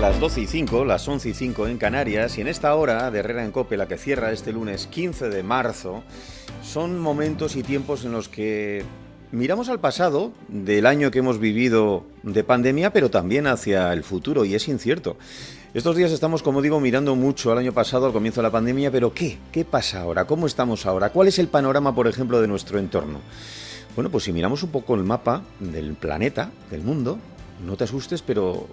las 12 y 5, las 11 y 5 en Canarias, y en esta hora de Herrera en Cope, la que cierra este lunes 15 de marzo, son momentos y tiempos en los que miramos al pasado del año que hemos vivido de pandemia, pero también hacia el futuro, y es incierto. Estos días estamos, como digo, mirando mucho al año pasado, al comienzo de la pandemia, pero ¿qué? ¿Qué pasa ahora? ¿Cómo estamos ahora? ¿Cuál es el panorama, por ejemplo, de nuestro entorno? Bueno, pues si miramos un poco el mapa del planeta, del mundo, no te asustes, pero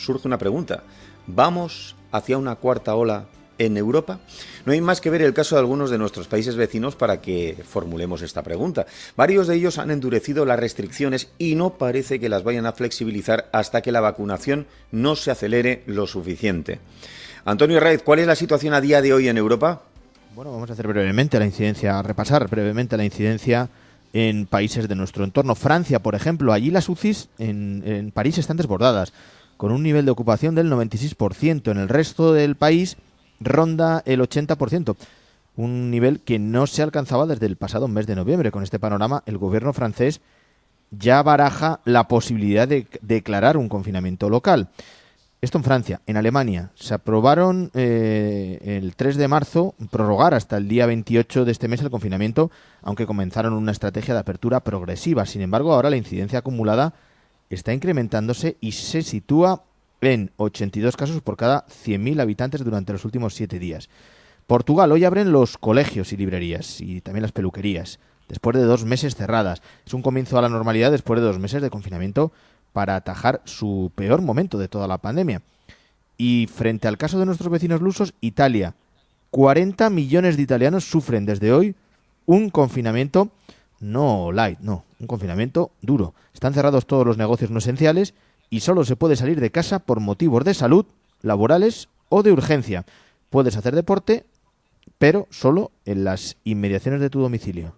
surge una pregunta. ¿Vamos hacia una cuarta ola en Europa? No hay más que ver el caso de algunos de nuestros países vecinos para que formulemos esta pregunta. Varios de ellos han endurecido las restricciones y no parece que las vayan a flexibilizar hasta que la vacunación no se acelere lo suficiente. Antonio Raiz, ¿cuál es la situación a día de hoy en Europa? Bueno, vamos a hacer brevemente la incidencia, a repasar brevemente la incidencia en países de nuestro entorno. Francia, por ejemplo, allí las UCIs en París están desbordadas con un nivel de ocupación del 96%. En el resto del país ronda el 80%, un nivel que no se alcanzaba desde el pasado mes de noviembre. Con este panorama, el gobierno francés ya baraja la posibilidad de declarar un confinamiento local. Esto en Francia. En Alemania se aprobaron eh, el 3 de marzo prorrogar hasta el día 28 de este mes el confinamiento, aunque comenzaron una estrategia de apertura progresiva. Sin embargo, ahora la incidencia acumulada está incrementándose y se sitúa en 82 casos por cada 100.000 habitantes durante los últimos siete días. Portugal hoy abren los colegios y librerías y también las peluquerías, después de dos meses cerradas. Es un comienzo a la normalidad después de dos meses de confinamiento para atajar su peor momento de toda la pandemia. Y frente al caso de nuestros vecinos lusos, Italia. 40 millones de italianos sufren desde hoy un confinamiento no light, no, un confinamiento duro. Están cerrados todos los negocios no esenciales y solo se puede salir de casa por motivos de salud, laborales o de urgencia. Puedes hacer deporte, pero solo en las inmediaciones de tu domicilio.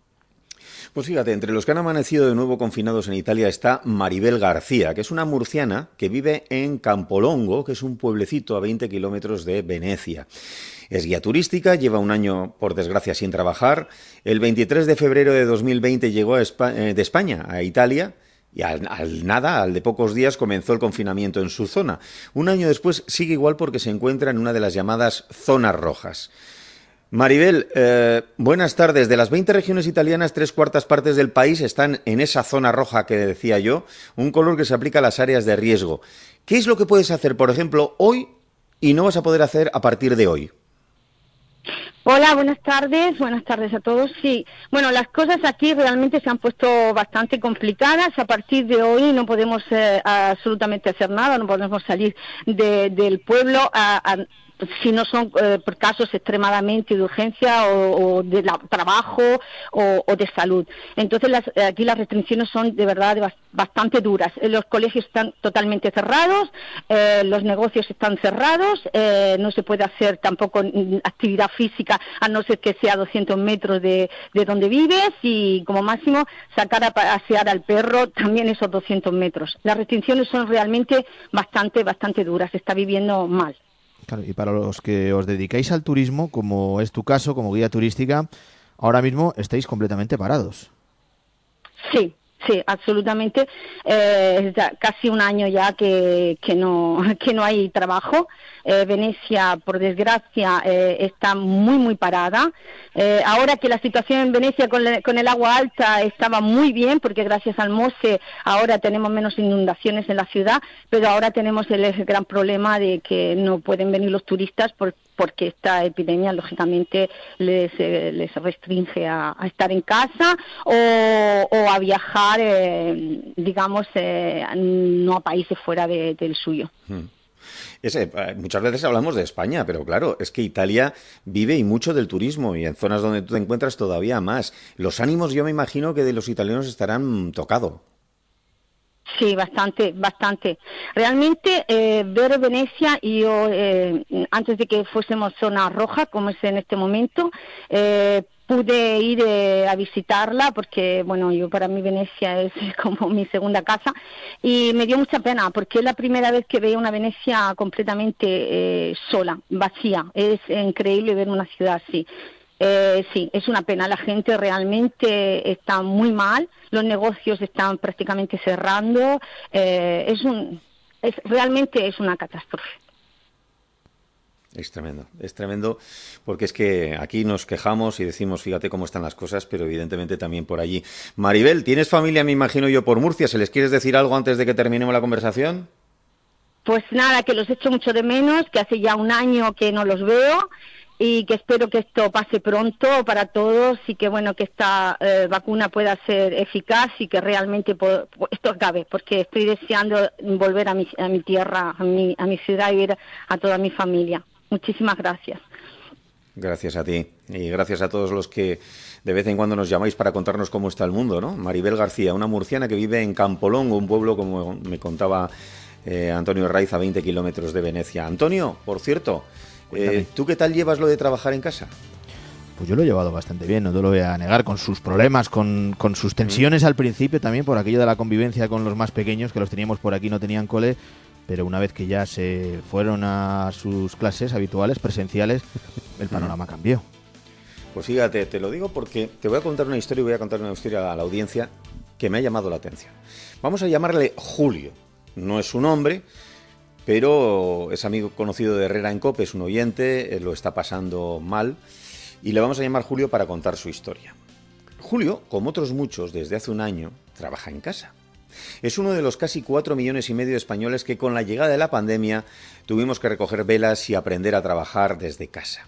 Pues fíjate, entre los que han amanecido de nuevo confinados en Italia está Maribel García, que es una murciana que vive en Campolongo, que es un pueblecito a 20 kilómetros de Venecia. Es guía turística, lleva un año, por desgracia, sin trabajar. El 23 de febrero de 2020 llegó eh, de España a Italia y al, nada, al de pocos días, comenzó el confinamiento en su zona. Un año después sigue igual porque se encuentra en una de las llamadas zonas rojas. Maribel, eh, buenas tardes. De las 20 regiones italianas, tres cuartas partes del país están en esa zona roja que decía yo, un color que se aplica a las áreas de riesgo. ¿Qué es lo que puedes hacer, por ejemplo, hoy y no vas a poder hacer a partir de hoy? Hola, buenas tardes, buenas tardes a todos. Sí, bueno, las cosas aquí realmente se han puesto bastante complicadas. A partir de hoy no podemos eh, absolutamente hacer nada, no podemos salir de, del pueblo a, si no son eh, por casos extremadamente de urgencia o, o de la, trabajo o, de salud. Entonces las, aquí las restricciones son de verdad bastante duras. Eh, los colegios están totalmente cerrados, eh, los negocios están cerrados, eh, no se puede hacer tampoco actividad física a no ser que sea a 200 metros de, de donde vives y como máximo sacar a pasear al perro también esos 200 metros. Las restricciones son realmente bastante, bastante duras. Se está viviendo mal. Claro, y para los que os dedicáis al turismo, como es tu caso, como guía turística, ahora mismo estáis completamente parados. Sí, sí, absolutamente. Eh, casi un año ya que, que, no, que no hay trabajo. Eh, Venecia, por desgracia, eh, está muy, muy parada. Eh, ahora que la situación en Venecia con, le, con, el agua alta estaba muy bien, porque gracias al MOSE ahora tenemos menos inundaciones en la ciudad, pero ahora tenemos el, gran problema de que no pueden venir los turistas por, porque esta epidemia, lógicamente, les, eh, restringe a, estar en casa o, a viajar, eh, digamos, no a países fuera de, del suyo. Eh, muchas veces hablamos de España, pero claro, es que Italia vive y mucho del turismo y en zonas donde tú te encuentras todavía más. Los ánimos yo me imagino que de los italianos estarán tocados. Sí, bastante, bastante. Realmente eh, ver Venecia, yo eh, antes de que fuésemos zona roja, como es en este momento, eh, pude ir eh, a visitarla porque, bueno, yo para mí Venecia es como mi segunda casa y me dio mucha pena porque es la primera vez que veo una Venecia completamente eh, sola, vacía. Es increíble ver una ciudad así. Eh, sí, es una pena. La gente realmente está muy mal. Los negocios están prácticamente cerrando. Eh, es un, es, realmente es una catástrofe. Es tremendo, es tremendo porque es que aquí nos quejamos y decimos, fíjate cómo están las cosas, pero evidentemente también por allí. Maribel, ¿tienes familia, me imagino yo, por Murcia? ¿Se les quieres decir algo antes de que terminemos la conversación? Pues nada, que los echo mucho de menos, que hace ya un año que no los veo y que espero que esto pase pronto para todos y que bueno que esta eh, vacuna pueda ser eficaz y que realmente esto acabe porque estoy deseando volver a mi, a mi tierra a mi, a mi ciudad y ver a toda mi familia. Muchísimas gracias. Gracias a ti. Y gracias a todos los que de vez en cuando nos llamáis para contarnos cómo está el mundo no Maribel García una murciana que vive en Campolongo un pueblo como me contaba eh, Antonio Raiz a 20 kilómetros de Venecia. Antonio por cierto eh, ¿Tú qué tal llevas lo de trabajar en casa? Pues yo lo he llevado bastante bien, no te lo voy a negar, con sus problemas, con, sus tensiones al principio también, por aquello de la convivencia con los más pequeños, que los teníamos por aquí, no tenían cole, pero una vez que ya se fueron a sus clases habituales, presenciales, el panorama cambió. Pues fíjate, te lo digo porque te voy a contar una historia y voy a contar una historia a la audiencia que me ha llamado la atención. Vamos a llamarle Julio. No es su nombre, pero es amigo conocido de Herrera en Cope, es un oyente, lo está pasando mal y le vamos a llamar Julio para contar su historia. Julio, como otros muchos desde hace un año, trabaja en casa. Es uno de los casi cuatro millones y medio de españoles que con la llegada de la pandemia tuvimos que recoger velas y aprender a trabajar desde casa.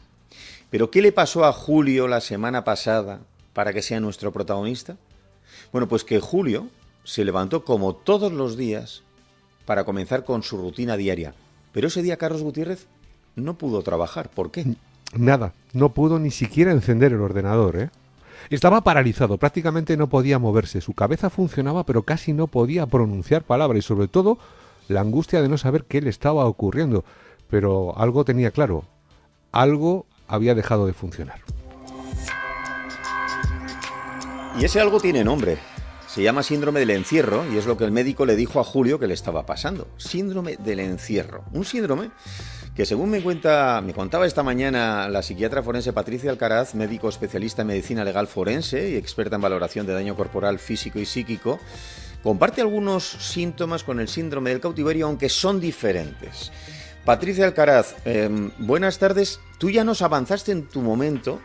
Pero ¿qué le pasó a Julio la semana pasada para que sea nuestro protagonista? Bueno, pues que Julio se levantó como todos los días para comenzar con su rutina diaria. Pero ese día Carlos Gutiérrez no pudo trabajar. ¿Por qué? Nada, no pudo ni siquiera encender el ordenador, ¿eh? Estaba paralizado, prácticamente no podía moverse, su cabeza funcionaba pero casi no podía pronunciar palabras y sobre todo la angustia de no saber qué le estaba ocurriendo. Pero algo tenía claro, algo había dejado de funcionar. Y ese algo tiene nombre. Se llama síndrome del encierro y es lo que el médico le dijo a Julio que le estaba pasando. Síndrome del encierro. Un síndrome que según me cuenta, me contaba esta mañana la psiquiatra forense Patricia Alcaraz, médico especialista en medicina legal forense y experta en valoración de daño corporal físico y psíquico, comparte algunos síntomas con el síndrome del cautiverio, aunque son diferentes. Patricia Alcaraz, em, buenas tardes. Tú ya nos avanzaste en tu momento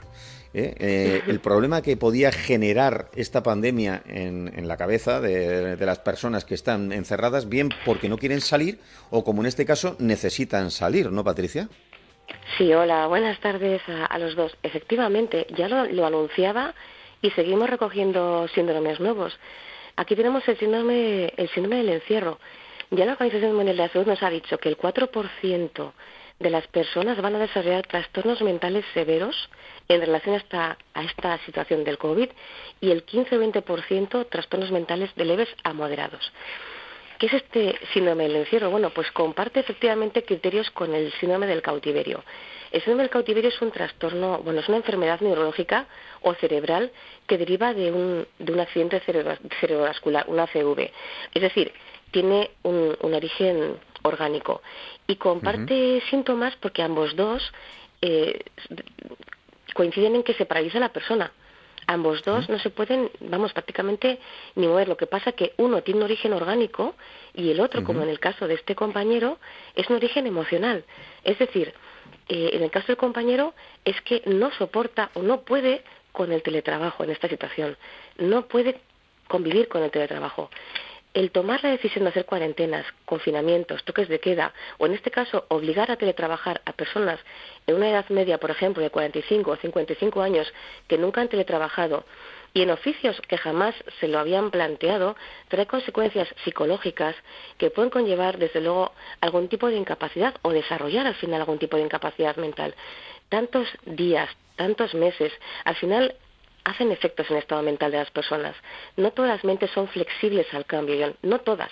¿eh? Eh, el problema que podía generar esta pandemia en, la cabeza de, las personas que están encerradas, bien porque no quieren salir o como en este caso necesitan salir, ¿no, Patricia? Sí, hola, buenas tardes a, los dos. Efectivamente, ya lo, anunciaba y seguimos recogiendo síndromes nuevos. Aquí tenemos el síndrome, el síndrome del encierro. Ya la Organización Mundial de la Salud nos ha dicho que el 4% de las personas van a desarrollar trastornos mentales severos en relación a esta, a esta situación del COVID y el 15-20% trastornos mentales de leves a moderados. ¿Qué es este síndrome del encierro? Bueno, pues comparte efectivamente criterios con el síndrome del cautiverio. El síndrome del cautiverio es un trastorno, bueno, es una enfermedad neurológica o cerebral que deriva de un, de un accidente cerebrovascular, una ACV. Es decir, tiene un, origen orgánico y comparte síntomas porque ambos dos eh, coinciden en que se paraliza la persona. Ambos dos no se pueden, vamos, prácticamente ni mover. Lo que pasa que uno tiene un origen orgánico y el otro, como en el caso de este compañero, es un origen emocional. Es decir, eh, en el caso del compañero es que no soporta o no puede con el teletrabajo en esta situación. No puede convivir con el teletrabajo el tomar la decisión de hacer cuarentenas, confinamientos, toques de queda, o en este caso obligar a teletrabajar a personas en una edad media, por ejemplo, de 45 o 55 años, que nunca han teletrabajado, y en oficios que jamás se lo habían planteado, trae consecuencias psicológicas que pueden conllevar, desde luego, algún tipo de incapacidad o desarrollar al final algún tipo de incapacidad mental. Tantos días, tantos meses, al final hacen efectos en el estado mental de las personas. No todas las mentes son flexibles al cambio, no todas.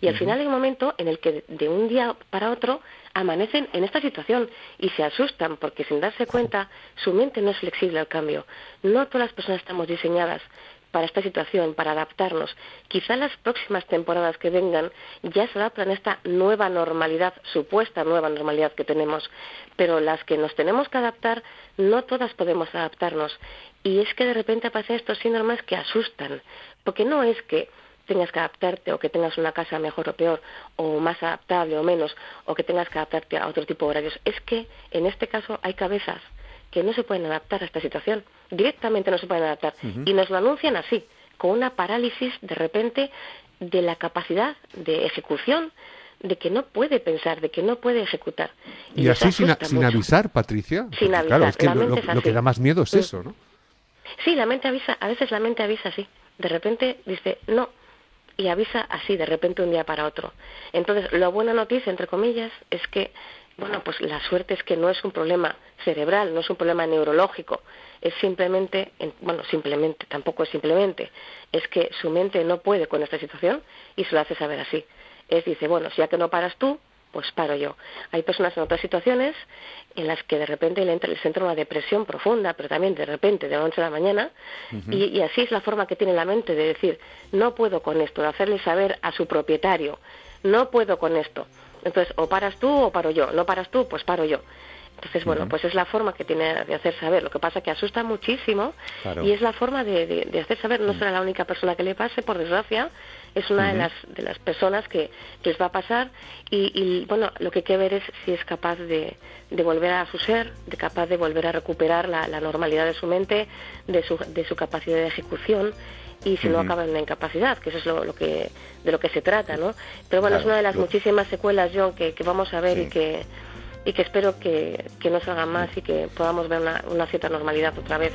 Y al final hay un momento en el que de un día para otro amanecen en esta situación y se asustan porque sin darse cuenta su mente no es flexible al cambio. No todas las personas estamos diseñadas para esta situación, para adaptarnos. Quizá las próximas temporadas que vengan ya se adaptan a esta nueva normalidad, supuesta nueva normalidad que tenemos, pero las que nos tenemos que adaptar, no todas podemos adaptarnos. Y es que de repente aparecen estos síndromes que asustan, porque no es que tengas que adaptarte o que tengas una casa mejor o peor o más adaptable o menos o que tengas que adaptarte a otro tipo de horarios. Es que en este caso hay cabezas que no se pueden adaptar a esta situación. Directamente no se pueden adaptar. Y nos lo anuncian así, con una parálisis de repente de la capacidad de ejecución de que no puede pensar, de que no puede ejecutar. Y, así sin, avisar, Patricia. Sin avisar. Claro, es que lo, que da más miedo es eso, ¿no? Sí, la mente avisa, a veces la mente avisa así. De repente dice, no, y avisa así, de repente un día para otro. Entonces, la buena noticia, entre comillas, es que, bueno, pues la suerte es que no es un problema cerebral, no es un problema neurológico, es simplemente, bueno, simplemente, tampoco es simplemente, es que su mente no puede con esta situación y se lo hace saber así. Es, dice, bueno, si ya que no paras tú, pues paro yo. Hay personas en otras situaciones en las que de repente le entra, les entra una depresión profunda, pero también de repente, de la noche a la mañana, y, así es la forma que tiene la mente de decir, no puedo con esto, de hacerle saber a su propietario, no puedo con esto. Entonces, o paras tú o paro yo, no paras tú, pues paro yo. Entonces, bueno, pues es la forma que tiene de hacer saber. Lo que pasa que asusta muchísimo y es la forma de, de, hacer saber. No será la única persona que le pase, por desgracia, es una de, las, de las personas que, les va a pasar y, bueno, lo que hay que ver es si es capaz de, de volver a su ser, de capaz de volver a recuperar la, normalidad de su mente, de su, de su capacidad de ejecución y si no acaba en una incapacidad, que eso es lo, que, de lo que se trata, ¿no? Pero bueno, es una de las muchísimas secuelas, John, que, que vamos a ver y que y que espero que, que no se haga más y que podamos ver una, una cierta normalidad otra vez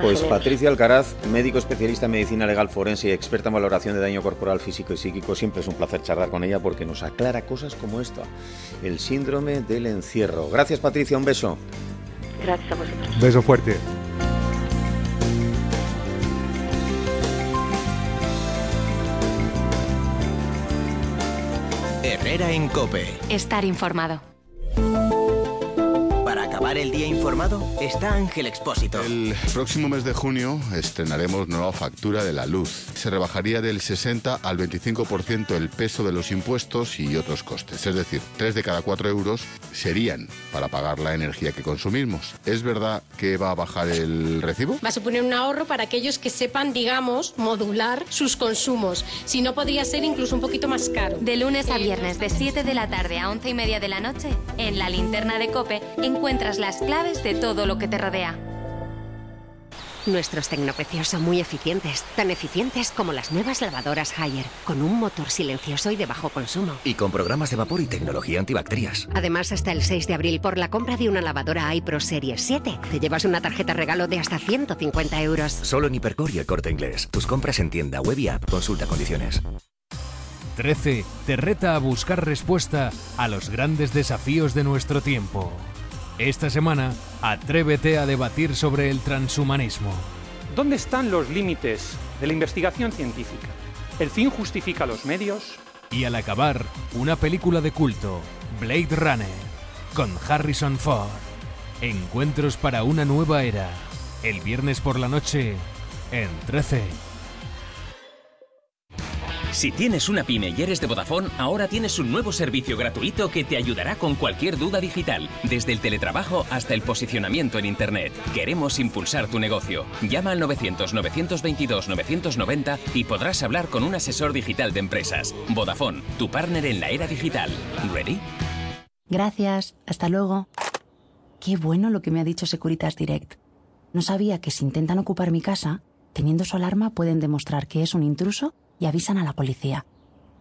pues Patricia Alcaraz, médico especialista en medicina legal forense y experta en valoración de daño corporal, físico y psíquico. Siempre es un placer charlar con ella porque nos aclara cosas como esta, el síndrome del encierro. Gracias Patricia, un beso. Gracias a vosotros. Beso fuerte. Herrera en Cope. Estar informado el día informado está Ángel Expósito. El próximo mes de junio estrenaremos nueva factura de la luz. Se rebajaría del 60 al 25% el peso de los impuestos y otros costes. Es decir, 3 de cada 4 euros serían para pagar la energía que consumimos. ¿Es verdad que va a bajar el recibo? Va a suponer un ahorro para aquellos que sepan, digamos, modular sus consumos. Si no, podría ser incluso un poquito más caro. De lunes a viernes, de 7 de la tarde a 11 y media de la noche, en la linterna de Cope encuentras las claves de todo lo que te rodea. Nuestros tecnopecios son muy eficientes, tan eficientes como las nuevas lavadoras Haier, con un motor silencioso y de bajo consumo. Y con programas de vapor y tecnología antibacterias. Además, hasta el 6 de abril, por la compra de una lavadora iPro Series 7, te llevas una tarjeta regalo de hasta 150 euros. Solo en Hipercor y el Corte Inglés. Tus compras en tienda, web y app. Consulta condiciones. 13 te reta a buscar respuesta a los grandes desafíos de nuestro tiempo. Esta semana, atrévete a debatir sobre el transhumanismo. ¿Dónde están los límites de la investigación científica? ¿El fin justifica los medios? Y al acabar, una película de culto, Blade Runner, con Harrison Ford. Encuentros para una nueva era. El viernes por la noche, en 13. Si tienes una pyme y eres de Vodafone, ahora tienes un nuevo servicio gratuito que te ayudará con cualquier duda digital, desde el teletrabajo hasta el posicionamiento en Internet. Queremos impulsar tu negocio. Llama al 900-922-990 y podrás hablar con un asesor digital de empresas. Vodafone, tu partner en la era digital. ¿Ready? Gracias. Hasta luego. Qué bueno lo que me ha dicho Securitas Direct. No sabía que si intentan ocupar mi casa, teniendo su alarma pueden demostrar que es un intruso y avisan a la policía.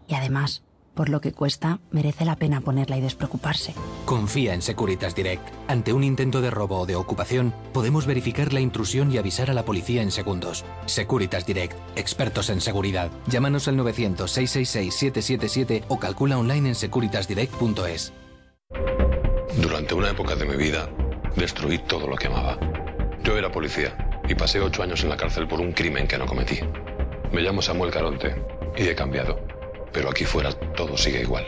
Y además, por lo que cuesta, merece la pena ponerla y despreocuparse. Confía en Securitas Direct. Ante un intento de robo o de ocupación, podemos verificar la intrusión y avisar a la policía en segundos. Securitas Direct, expertos en seguridad. Llámanos al 900-666-777 o calcula online en securitasdirect.es. Durante una época de mi vida, destruí todo lo que amaba. Yo era policía y pasé ocho años en la cárcel por un crimen que no cometí. Me llamo Samuel Caronte y he cambiado, pero aquí fuera todo sigue igual.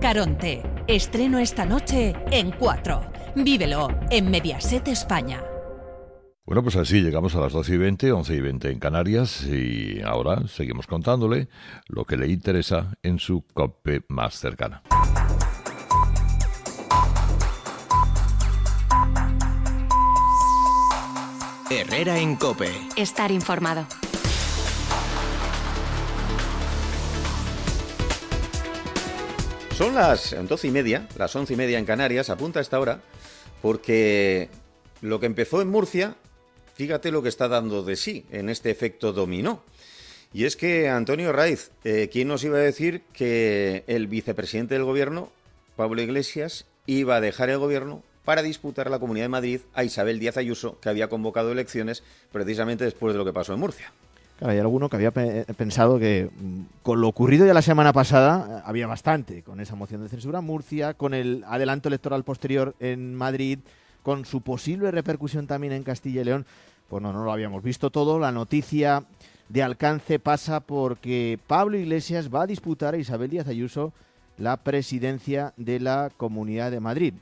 Caronte, estreno esta noche en 4. Vívelo en Mediaset España. Bueno, pues así llegamos a las 12 y 20, 11 y 20 en Canarias y ahora seguimos contándole lo que le interesa en su COPE más cercana. Herrera en COPE. Estar informado. Son las doce y media, las once y media en Canarias, apunta a esta hora, porque lo que empezó en Murcia, fíjate lo que está dando de sí en este efecto dominó. Y es que Antonio Raiz, eh, ¿quién nos iba a decir que el vicepresidente del gobierno, Pablo Iglesias, iba a dejar el gobierno para disputar la Comunidad de Madrid a Isabel Díaz Ayuso, que había convocado elecciones precisamente después de lo que pasó en Murcia? Claro, hay alguno que había pensado que mm, con lo ocurrido ya la semana pasada eh, había bastante, con esa moción de censura en Murcia, con el adelanto electoral posterior en Madrid, con su posible repercusión también en Castilla y León. Pues no, no lo habíamos visto todo. La noticia de alcance pasa porque Pablo Iglesias va a disputar a Isabel Díaz Ayuso la presidencia de la Comunidad de Madrid.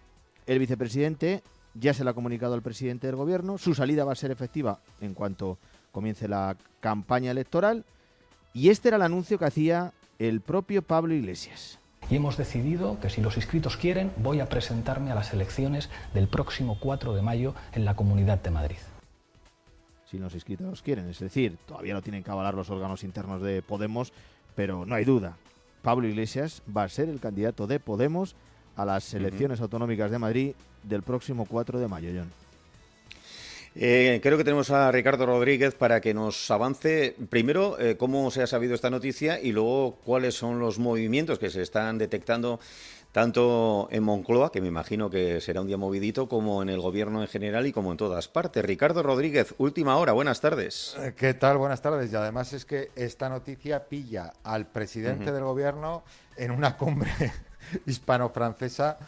El vicepresidente ya se lo ha comunicado al presidente del gobierno. Su salida va a ser efectiva en cuanto comience la campaña electoral. Y este era el anuncio que hacía el propio Pablo Iglesias. Y hemos decidido que si los inscritos quieren, voy a presentarme a las elecciones del próximo 4 de mayo en la Comunidad de Madrid. Si los inscritos quieren, es decir, todavía no tienen que avalar los órganos internos de Podemos, pero no hay duda. Pablo Iglesias va a ser el candidato de Podemos a las elecciones autonómicas de Madrid del próximo 4 de mayo, John. Eh, creo que tenemos a Ricardo Rodríguez para que nos avance primero eh, cómo se ha sabido esta noticia y luego cuáles son los movimientos que se están detectando tanto en Moncloa, que me imagino que será un día movidito, como en el gobierno en general y como en todas partes. Ricardo Rodríguez, última hora, buenas tardes. Eh, ¿Qué tal? Buenas tardes. Y además es que esta noticia pilla al presidente del gobierno en una cumbre hispano-francesa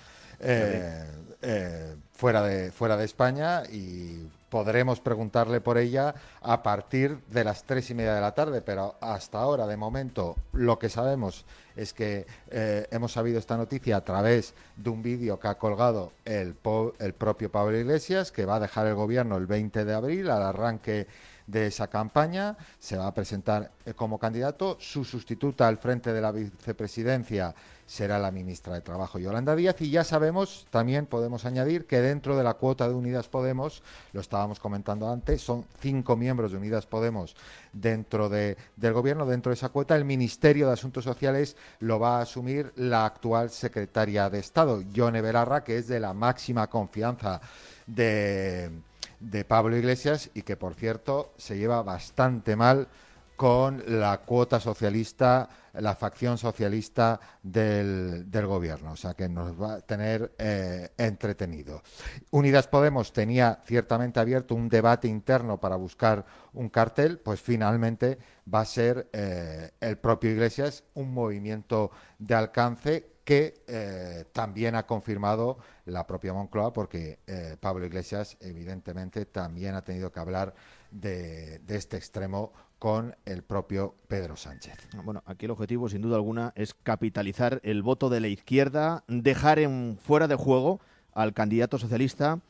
fuera, de, fuera de España y podremos preguntarle por ella a partir de las tres y media de la tarde, pero hasta ahora, de momento, lo que sabemos es que eh, hemos sabido esta noticia a través de un vídeo que ha colgado el, el propio Pablo Iglesias, que va a dejar el gobierno el 20 de abril al arranque de esa campaña, se va a presentar eh, como candidato, su sustituta al frente de la vicepresidencia será la ministra de Trabajo Yolanda Díaz. Y ya sabemos, también podemos añadir que dentro de la cuota de Unidas Podemos, lo estábamos comentando antes, son cinco miembros de Unidas Podemos dentro de, del gobierno, dentro de esa cuota el Ministerio de Asuntos Sociales lo va a asumir la actual secretaria de Estado, Yone Belarra, que es de la máxima confianza de de Pablo Iglesias y que, por cierto, se lleva bastante mal con la cuota socialista, la facción socialista del, gobierno. O sea que nos va a tener eh, entretenido. Unidas Podemos tenía ciertamente abierto un debate interno para buscar un cartel, pues finalmente va a ser eh, el propio Iglesias un movimiento de alcance que eh, también ha confirmado la propia Moncloa, porque eh, Pablo Iglesias, evidentemente, también ha tenido que hablar de, este extremo con el propio Pedro Sánchez. Bueno, aquí el objetivo, sin duda alguna, es capitalizar el voto de la izquierda, dejar en fuera de juego al candidato socialista,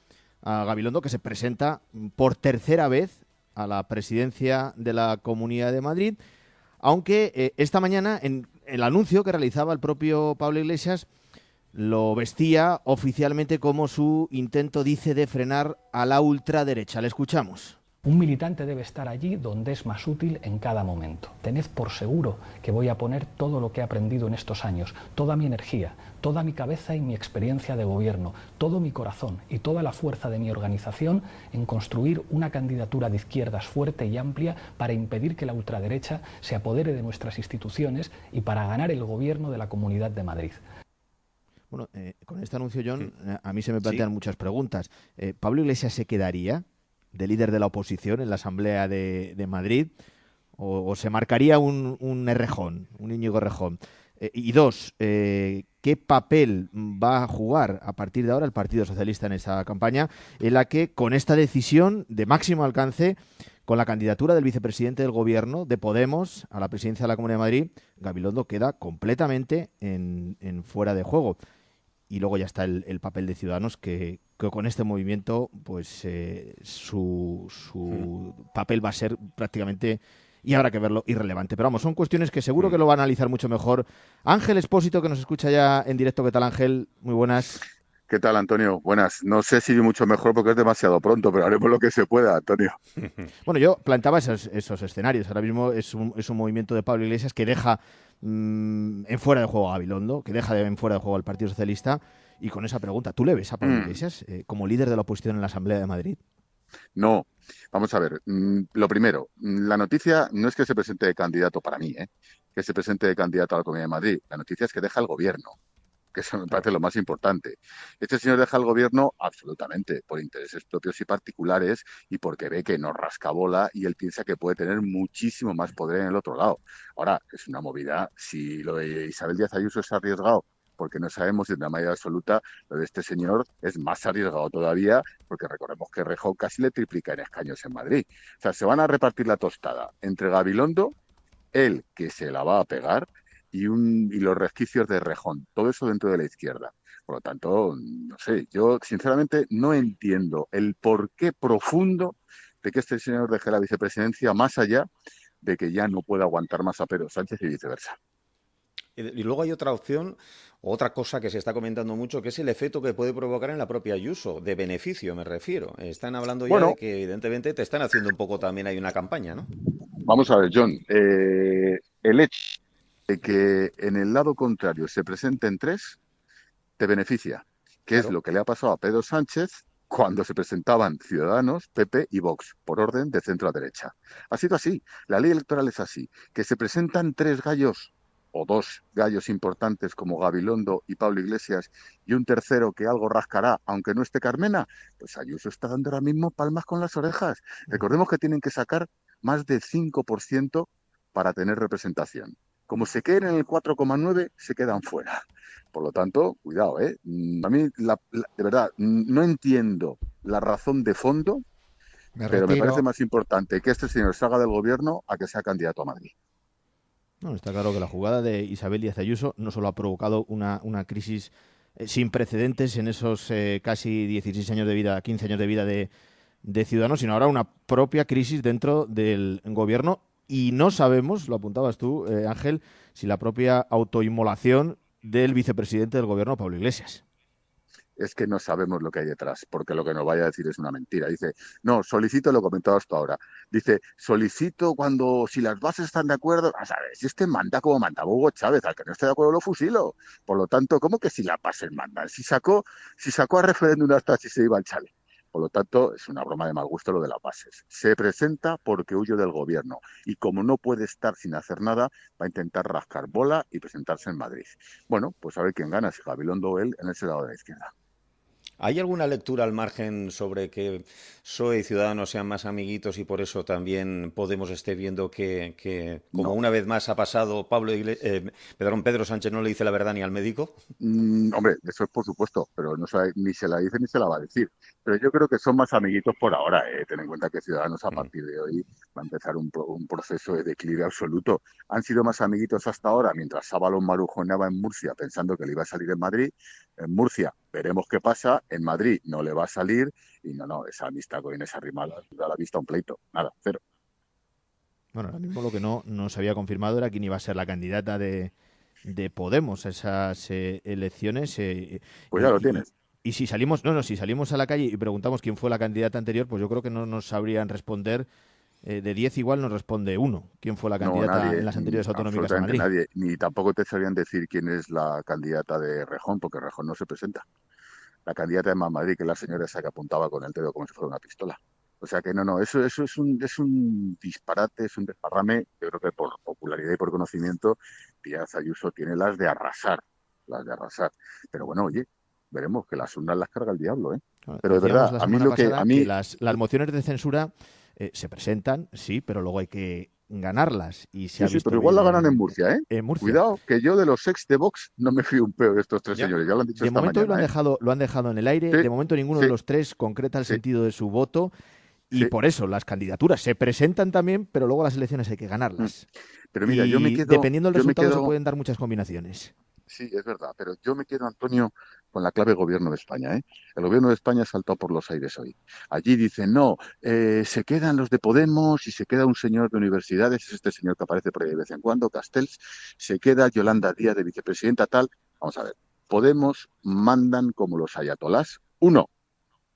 a Gabilondo, que se presenta por tercera vez a la presidencia de la Comunidad de Madrid, aunque eh, esta mañana en el anuncio que realizaba el propio Pablo Iglesias lo vestía oficialmente como su intento, dice, de frenar a la ultraderecha. Le escuchamos. Un militante debe estar allí donde es más útil en cada momento. Tened por seguro que voy a poner todo lo que he aprendido en estos años, toda mi energía, toda mi cabeza y mi experiencia de gobierno, todo mi corazón y toda la fuerza de mi organización en construir una candidatura de izquierdas fuerte y amplia para impedir que la ultraderecha se apodere de nuestras instituciones y para ganar el gobierno de la Comunidad de Madrid. Bueno, eh, con este anuncio, John, eh, a mí se me plantean muchas preguntas. Eh, ¿Pablo Iglesias se quedaría? De líder de la oposición en la Asamblea de, Madrid, o, se marcaría un, un Errejón, un Íñigo Errejón. Eh, y dos, eh, ¿qué papel va a jugar a partir de ahora el Partido Socialista en esa campaña, en la que con esta decisión de máximo alcance, con la candidatura del vicepresidente del Gobierno de Podemos a la presidencia de la Comunidad de Madrid, Gabilondo queda completamente en, fuera de juego? Y luego ya está el papel de Ciudadanos que, que con este movimiento pues eh, su, su papel va a ser prácticamente y habrá que verlo irrelevante. Pero vamos, son cuestiones que seguro que lo va a analizar mucho mejor. Ángel Espósito, que nos escucha ya en directo. ¿Qué tal, Ángel? Muy buenas. ¿Qué tal, Antonio? Buenas. No sé si mucho mejor porque es demasiado pronto, pero haremos lo que se pueda, Antonio. Bueno, yo plantaba esos, escenarios. Ahora mismo es un, es un, movimiento de Pablo Iglesias que deja mm, en fuera de juego a Gabilondo, que deja en fuera de juego al Partido Socialista. Y con esa pregunta, ¿tú le ves a Pablo mm. Iglesias eh, como líder de la oposición en la Asamblea de Madrid? No. Vamos a ver. Mm, lo primero, la noticia no es que se presente de candidato para mí, ¿eh? que se presente de candidato a la Comunidad de Madrid. La noticia es que deja el gobierno que eso me parece lo más importante. Este señor deja el gobierno absolutamente por intereses propios y particulares y porque ve que no rasca bola y él piensa que puede tener muchísimo más poder en el otro lado. Ahora, es una movida, si lo de Isabel Díaz Ayuso es arriesgado porque no sabemos de una manera absoluta, lo de este señor es más arriesgado todavía, porque recordemos que Rejón casi le triplica en escaños en Madrid. O sea, se van a repartir la tostada entre Gabilondo, él que se la va a pegar, y, un, y los resquicios de Rejón. Todo eso dentro de la izquierda. Por lo tanto, no sé, yo sinceramente no entiendo el porqué profundo de que este señor deje la vicepresidencia más allá de que ya no pueda aguantar más a Pedro Sánchez y viceversa. Y luego hay otra opción, otra cosa que se está comentando mucho, que es el efecto que puede provocar en la propia Ayuso, de beneficio me refiero. Están hablando ya de que evidentemente te están haciendo un poco también hay una campaña, ¿no? Vamos a ver, John, eh, el hecho de que en el lado contrario se presenten tres, te beneficia, que es lo que le ha pasado a Pedro Sánchez cuando se presentaban Ciudadanos, PP y Vox, por orden de centro a derecha. Ha sido así, la ley electoral es así, que se presentan tres gallos o dos gallos importantes como Gabilondo y Pablo Iglesias y un tercero que algo rascará, aunque no esté Carmena, pues Ayuso está dando ahora mismo palmas con las orejas. Recordemos que tienen que sacar más de 5% para tener representación. Como se queden en el 4,9, se quedan fuera. Por lo tanto, cuidado, ¿eh? Mm, a mí, de verdad, mm, no entiendo la razón de fondo, pero me parece más importante que este señor salga del gobierno a que sea candidato a Madrid. No, está claro que la jugada de Isabel Díaz Ayuso no solo ha provocado una, crisis eh, sin precedentes en esos eh, casi 16 años de vida, 15 años de vida de, de Ciudadanos, sino ahora una propia crisis dentro del gobierno y no sabemos, lo apuntabas tú, eh, Ángel, si la propia autoinmolación del vicepresidente del gobierno, Pablo Iglesias. Es que no sabemos lo que hay detrás, porque lo que nos vaya a decir es una mentira. Dice, no, solicito, lo comentabas tú ahora. Dice, solicito cuando, si las bases están de acuerdo, a ver, si este manda como manda Hugo Chávez, al que no esté de acuerdo lo fusilo. Por lo tanto, ¿cómo que si las bases mandan? Si sacó, si sacó a referéndum hasta si se iba al chale. Por lo tanto, es una broma de mal gusto lo de las bases. Se presenta porque huye del gobierno y como no puede estar sin hacer nada, va a intentar rascar bola y presentarse en Madrid. Bueno, pues a ver quién gana, si Gabilondo o en ese lado de la izquierda. ¿Hay alguna lectura al margen sobre que PSOE y Ciudadanos sean más amiguitos y por eso también Podemos esté viendo que, como una vez más ha pasado, Pablo eh, Pedro Sánchez no le dice la verdad ni al médico? Mm, hombre, eso es por supuesto, pero no ni se la dice ni se la va a decir. Pero yo creo que son más amiguitos por ahora. Eh. Ten en cuenta que Ciudadanos a mm. partir de hoy va a empezar un, proceso de declive absoluto. Han sido más amiguitos hasta ahora, mientras Sábalón marujoneaba en Murcia pensando que le iba a salir en Madrid. En Murcia veremos qué pasa en Madrid no le va a salir y no, no, esa amistad con Inés Arrimada da la vista a un pleito, nada, cero. Bueno, ahora mismo lo que no, no se había confirmado era quién iba a ser la candidata de, de Podemos a esas eh, elecciones. Eh, pues ya lo tienes. Y, si salimos, no, no, si salimos a la calle y preguntamos quién fue la candidata anterior, pues yo creo que no nos sabrían responder. Eh, de 10 igual nos responde uno. ¿Quién fue la candidata en las anteriores autonómicas de Madrid? Nadie, ni tampoco te sabrían decir quién es la candidata de Rejón, porque Rejón no se presenta la candidata de Madrid, que la señora esa que apuntaba con el dedo como si fuera una pistola. O sea que no, no, eso, eso es un, es un disparate, es un desparrame. Yo creo que por popularidad y por conocimiento, Díaz Ayuso tiene las de arrasar, las de arrasar. Pero bueno, oye, veremos que las urnas las carga el diablo, ¿eh? Pero de verdad, a mí lo que a mí las, las mociones de censura eh, se presentan, sí, pero luego hay que ganarlas. Y se sí, pero igual la ganan en Murcia, ¿eh? Cuidado, que yo de los ex de Vox no me fío un peo de estos tres señores, ya lo han dicho De momento lo, han ¿eh? dejado, lo han dejado en el aire, de momento ninguno de los tres concreta el sentido de su voto. Y por eso las candidaturas se presentan también, pero luego las elecciones hay que ganarlas. Mm. Pero mira, yo me quedo. Dependiendo del resultado, se pueden dar muchas combinaciones. Sí, es verdad, pero yo me quedo, Antonio, con la clave gobierno de España. ¿eh? El gobierno de España saltó por los aires hoy. Allí dicen, no, eh, se quedan los de Podemos y se queda un señor de universidades, es este señor que aparece por ahí de vez en cuando, Castells, se queda Yolanda Díaz de vicepresidenta tal. Vamos a ver, Podemos mandan como los ayatolás. Uno,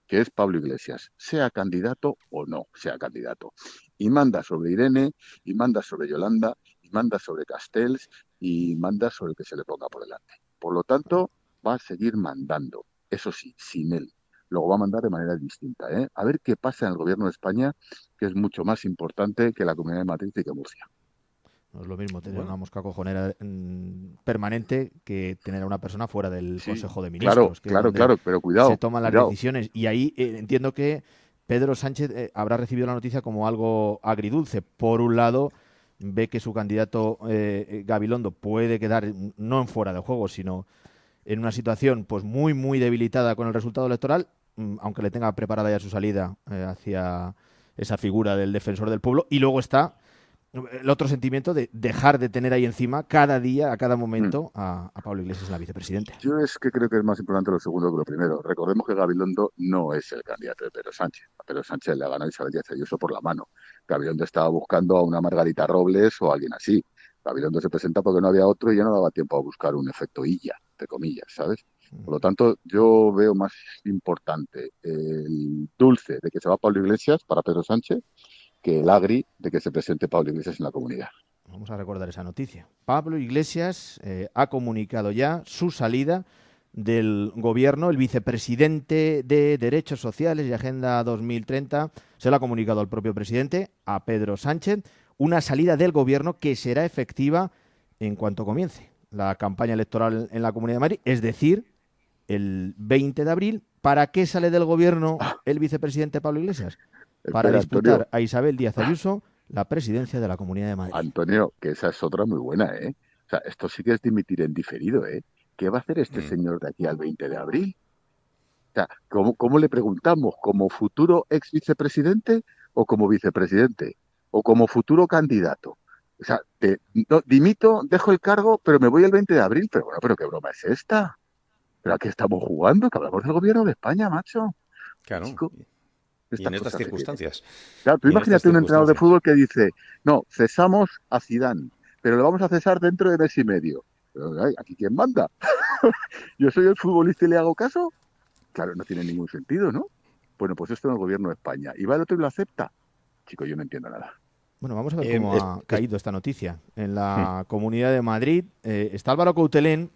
que es Pablo Iglesias, sea candidato o no sea candidato. Y manda sobre Irene, y manda sobre Yolanda, y manda sobre Castells, y manda sobre que se le ponga por delante. Por lo tanto, va a seguir mandando, eso sí, sin él. Luego va a mandar de manera distinta. ¿eh? A ver qué pasa en el gobierno de España, que es mucho más importante que la Comunidad de Madrid y que Murcia. No es lo mismo tener una mosca cojonera mm, permanente que tener a una persona fuera del Consejo de Ministros. Claro, claro, claro, pero cuidado. Se toman las decisiones. Y ahí eh, entiendo que Pedro Sánchez eh, habrá recibido la noticia como algo agridulce. Por un lado, ve que su candidato eh, Gabilondo puede quedar no en fuera de juego, sino en una situación pues muy, muy debilitada con el resultado electoral, mm, aunque le tenga preparada ya su salida hacia esa figura del defensor del pueblo. Y luego está el otro sentimiento de dejar de tener ahí encima cada día, a cada momento, mm. a, Pablo Iglesias, la vicepresidente. Yo es que creo que es más importante lo segundo que lo primero. Recordemos que Gabilondo no es el candidato de Pedro Sánchez. A Pedro Sánchez le ha ganado Isabel Díaz Ayuso por la mano. Gabilondo estaba buscando a una Margarita Robles o a alguien así. Gabilondo se presenta porque no había otro y ya no daba tiempo a buscar un efecto illa, de comillas, ¿sabes? Por lo tanto, yo veo más importante el dulce de que se va Pablo Iglesias para Pedro Sánchez que el agri de que se presente Pablo Iglesias en la comunidad. Vamos a recordar esa noticia. Pablo Iglesias eh, ha comunicado ya su salida del gobierno, el vicepresidente de Derechos Sociales y Agenda 2030, se lo ha comunicado al propio presidente, a Pedro Sánchez, una salida del gobierno que será efectiva en cuanto comience la campaña electoral en la Comunidad de Madrid, es decir, el 20 de abril. ¿Para qué sale del gobierno el vicepresidente Pablo Iglesias? para disputar a Isabel Díaz Ayuso la presidencia de la Comunidad de Madrid. Antonio, que esa es otra muy buena, ¿eh? O sea, esto sí que es dimitir en diferido, ¿eh? ¿Qué va a hacer este mm. señor de aquí al 20 de abril? O sea, ¿cómo, ¿cómo le preguntamos? ¿Como futuro ex vicepresidente o como vicepresidente? ¿O como futuro candidato? O sea, te, dimito, dejo el cargo, pero me voy el 20 de abril. Pero bueno, ¿pero qué broma es esta? ¿Pero a qué estamos jugando? Que hablamos del gobierno de España, macho. Claro y en estas circunstancias. Claro, tú imagínate un entrenador de fútbol que dice, no, cesamos a Zidane, pero lo vamos a cesar dentro de mes y medio. Pero, ¿Aquí quién manda? ¿Yo soy el futbolista y le hago caso? Claro, no tiene ningún sentido, ¿no? Bueno, pues esto en el gobierno de España. ¿Y va el otro y lo acepta? Chico, yo no entiendo nada. Bueno, vamos a ver eh, cómo ha caído esta noticia. En la hmm. Comunidad de Madrid eh, está Álvaro Coutelén,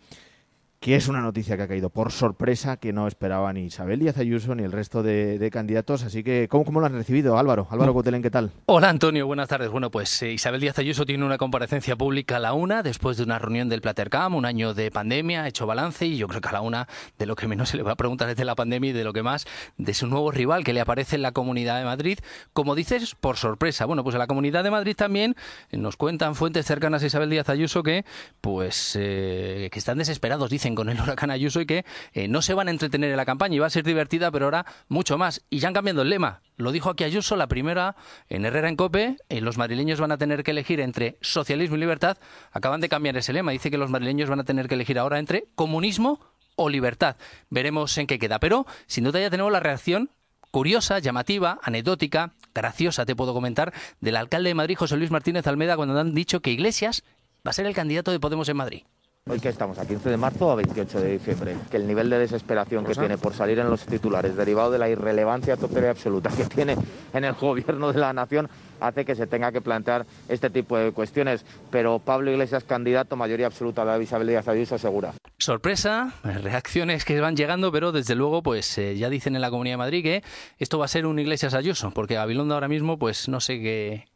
que es una noticia que ha caído por sorpresa que no esperaba ni Isabel Díaz Ayuso ni el resto de, candidatos. Así que, ¿cómo, ¿cómo, lo han recibido, Álvaro? Álvaro Cotelén, ¿qué tal? Hola, Antonio, buenas tardes. Bueno, pues eh, Isabel Díaz Ayuso tiene una comparecencia pública a la una después de una reunión del Platercam, un año de pandemia, ha hecho balance y yo creo que a la una de lo que menos se le va a preguntar desde la pandemia y de lo que más de su nuevo rival que le aparece en la Comunidad de Madrid. Como dices, por sorpresa. Bueno, pues en la Comunidad de Madrid también nos cuentan fuentes cercanas a Isabel Díaz Ayuso que, pues, eh, que están desesperados, dicen, con el huracán Ayuso y que eh, no se van a entretener en la campaña y va a ser divertida, pero ahora mucho más. Y ya han cambiado el lema. Lo dijo aquí Ayuso, la primera en Herrera en Cope. Eh, los madrileños van a tener que elegir entre socialismo y libertad. Acaban de cambiar ese lema. Dice que los madrileños van a tener que elegir ahora entre comunismo o libertad. Veremos en qué queda. Pero sin duda ya tenemos la reacción curiosa, llamativa, anecdótica, graciosa, te puedo comentar, del alcalde de Madrid, José Luis Martínez Almeda, cuando han dicho que Iglesias va a ser el candidato de Podemos en Madrid. Hoy que estamos, a 15 de marzo o a 28 de diciembre, que el nivel de desesperación que tiene por salir en los titulares, derivado de la irrelevancia total y absoluta que tiene en el gobierno de la nación, hace que se tenga que plantear este tipo de cuestiones. Pero Pablo Iglesias, candidato, mayoría absoluta de Isabel Díaz Ayuso, segura. Sorpresa, reacciones que van llegando, pero desde luego, pues eh, ya dicen en la Comunidad de Madrid que esto va a ser un Iglesias Ayuso, porque Gabilondo ahora mismo, pues no sé qué,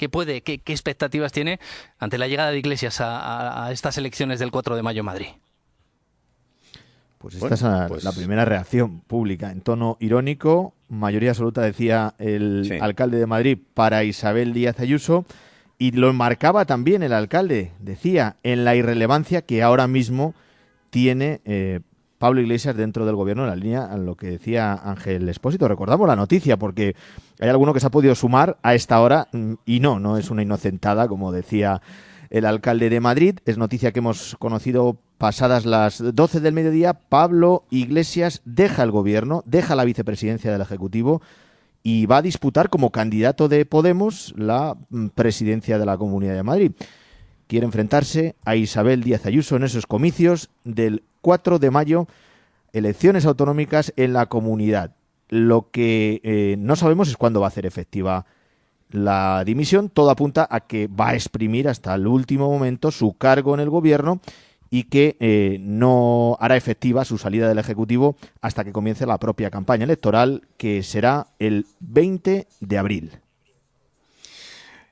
¿Qué puede, qué, expectativas tiene ante la llegada de Iglesias a, estas elecciones del 4 de mayo en Madrid? Pues esta es pues la primera reacción pública en tono irónico. Mayoría absoluta, decía el alcalde de Madrid, para Isabel Díaz Ayuso. Y lo enmarcaba también el alcalde, decía, en la irrelevancia que ahora mismo tiene eh, Pablo Iglesias dentro del gobierno, en la línea a lo que decía Ángel Espósito. Recordamos la noticia, porque hay alguno que se ha podido sumar a esta hora mm, y no, no es una inocentada, como decía el alcalde de Madrid. Es noticia que hemos conocido pasadas las 12 del mediodía. Pablo Iglesias deja el gobierno, deja la vicepresidencia del Ejecutivo y va a disputar como candidato de Podemos la mm, presidencia de la Comunidad de Madrid. Quiere enfrentarse a Isabel Díaz Ayuso en esos comicios del 4 de mayo, elecciones autonómicas en la comunidad. Lo que eh, no sabemos es cuándo va a ser efectiva la dimisión. Todo apunta a que va a exprimir hasta el último momento su cargo en el gobierno y que eh, no hará efectiva su salida del Ejecutivo hasta que comience la propia campaña electoral, que será el 20 de abril.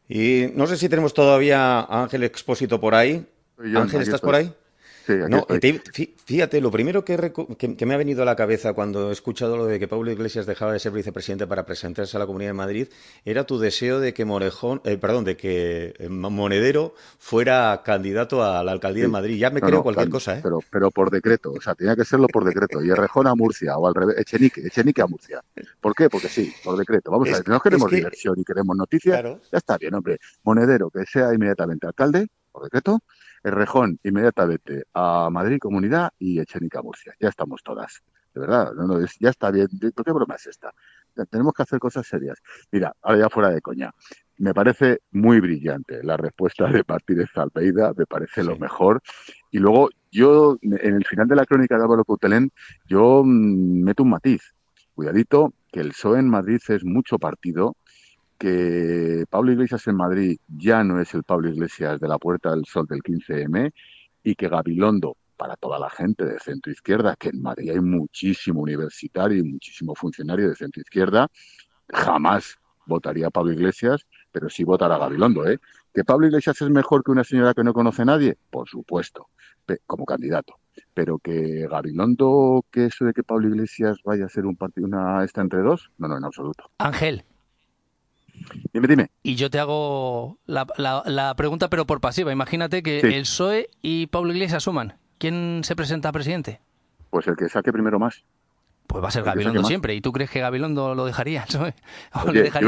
Y no sé si tenemos todavía a Ángel Expósito por ahí. Ángel, ¿estás por ahí? No, fíjate, lo primero que, me ha venido a la cabeza cuando he escuchado lo de que Pablo Iglesias dejaba de ser vicepresidente para presentarse a la Comunidad de Madrid era tu deseo de que Morejón, eh, perdón, de que eh, Monedero fuera candidato a la alcaldía de Madrid. Ya me creo cualquier cosa, ¿eh? Pero, pero por decreto, o sea, tenía que serlo por decreto. Y Errejón a Murcia o al revés, Echenique, Echenique a Murcia. ¿Por qué? Porque sí, por decreto. Vamos a ver, no queremos diversión y queremos noticias, ya está bien, hombre. Monedero, que sea inmediatamente alcalde, por decreto, Rejón inmediatamente a Madrid Comunidad y Echenique a Murcia. Ya estamos todas. De verdad, no, no, ya está bien. ¿Por qué broma es esta? Tenemos que hacer cosas serias. Mira, ahora ya fuera de coña. Me parece muy brillante la respuesta de Martínez Almeida, me parece lo mejor. Y luego yo, en el final de la crónica de Álvaro Coutelén, yo mm, meto un matiz. Cuidadito, que el PSOE en Madrid es mucho partido que Pablo Iglesias en Madrid ya no es el Pablo Iglesias de la Puerta del Sol del 15M y que Gabilondo, para toda la gente de centro izquierda, que en Madrid hay muchísimo universitario y muchísimo funcionario de centro izquierda, jamás votaría a Pablo Iglesias, pero sí votará a Gabilondo. ¿eh? ¿Que Pablo Iglesias es mejor que una señora que no conoce a nadie? Por supuesto, como candidato. Pero que Gabilondo, que eso de que Pablo Iglesias vaya a ser un partido, una esta entre dos, no, no, en absoluto. Ángel. Dime, dime. Y yo te hago la, pregunta, pero por pasiva. Imagínate que el PSOE y Pablo Iglesias suman. ¿Quién se presenta a presidente? Pues el que saque primero más. Pues va a ser Gabilondo siempre. ¿Y tú crees que Gabilondo lo dejaría? yo,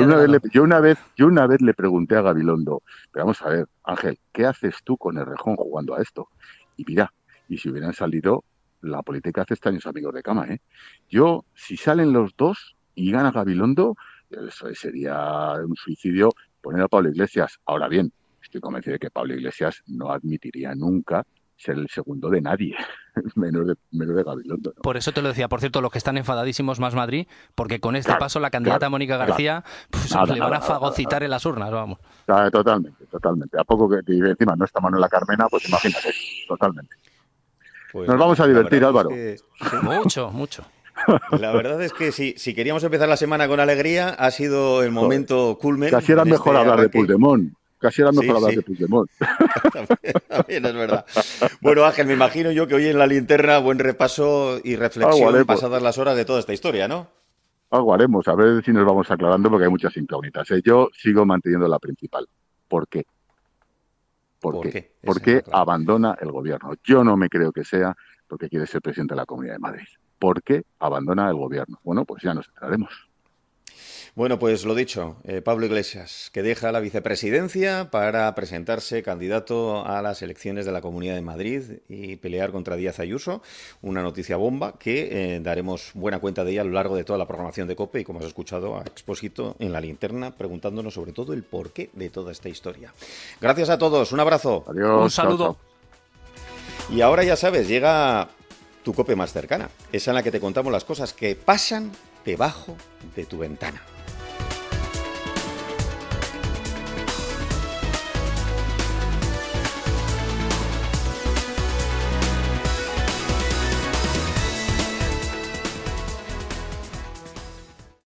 una vez le, yo, una vez, yo una vez le pregunté a Gabilondo, pero vamos a ver, Ángel, ¿qué haces tú con el rejón jugando a esto? Y mira, y si hubieran salido, la política hace extraños amigos de cama, ¿eh? Yo, si salen los dos y gana Gabilondo, eso sería un suicidio poner a Pablo Iglesias. Ahora bien, estoy convencido de que Pablo Iglesias no admitiría nunca ser el segundo de nadie, menos de, menos de Gabilondo. Por eso te lo decía, por cierto, los que están enfadadísimos más Madrid, porque con este paso la candidata Mónica García pues, le van a fagocitar en las urnas, vamos. Totalmente, totalmente. A poco que encima no está Manuela Carmena, pues imagínate, totalmente. Pues Nos vamos a divertir, Álvaro. Mucho, mucho. La verdad es que si, si queríamos empezar la semana con alegría, ha sido el momento culmen. Casi era mejor este hablar de Puigdemont. Casi era mejor hablar de Puigdemont. también, es verdad. Bueno, Ángel, me imagino yo que hoy en la linterna, buen repaso y reflexión pasadas las horas de toda esta historia, ¿no? Algo haremos, a ver si nos vamos aclarando porque hay muchas incógnitas. ¿eh? Yo sigo manteniendo la principal. ¿Por qué? ¿Por, qué? ¿Por qué abandona el gobierno? Yo no me creo que sea porque quiere ser presidente de la Comunidad de Madrid. ¿Por qué abandona el gobierno? Bueno, pues ya nos enteraremos. Bueno, pues lo dicho, eh, Pablo Iglesias, que deja la vicepresidencia para presentarse candidato a las elecciones de la Comunidad de Madrid y pelear contra Díaz Ayuso, una noticia bomba que eh, daremos buena cuenta de ella a lo largo de toda la programación de COPE y como has escuchado a Expósito en la linterna preguntándonos sobre todo el porqué de toda esta historia. Gracias a todos, un abrazo. Adiós. Un saludo. Y ahora ya sabes, llega tu cope más cercana, esa en la que te contamos las cosas que pasan debajo de tu ventana.